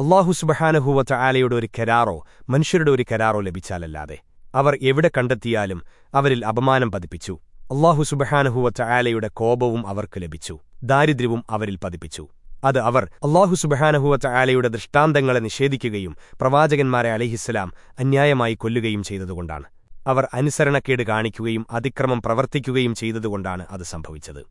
അള്ളാഹുസുബഹാനഹുവത്ത ആലയുടെ ഒരു കരാറോ മനുഷ്യരുടെ ഒരു കരാറോ ലഭിച്ചാലല്ലാതെ അവർ എവിടെ കണ്ടെത്തിയാലും അവരിൽ അപമാനം പതിപ്പിച്ചു. അള്ളാഹുസുബഹാനഹുവത്ത ആലയുടെ കോപവും അവർക്ക് ലഭിച്ചു. ദാരിദ്ര്യവും അവരിൽ പതിപ്പിച്ചു. അത് അവർ അള്ളാഹുസുബഹാനഹുവത്ത ആലയുടെ ദൃഷ്ടാന്തങ്ങളെ നിഷേധിക്കുകയും പ്രവാചകന്മാരെ അലഹിസ്സലാം അന്യായമായി കൊല്ലുകയും ചെയ്തതുകൊണ്ടാണ്. അവർ അനുസരണക്കേട് കാണിക്കുകയും അതിക്രമം പ്രവർത്തിക്കുകയും ചെയ്തതുകൊണ്ടാണ് അത് സംഭവിച്ചത്.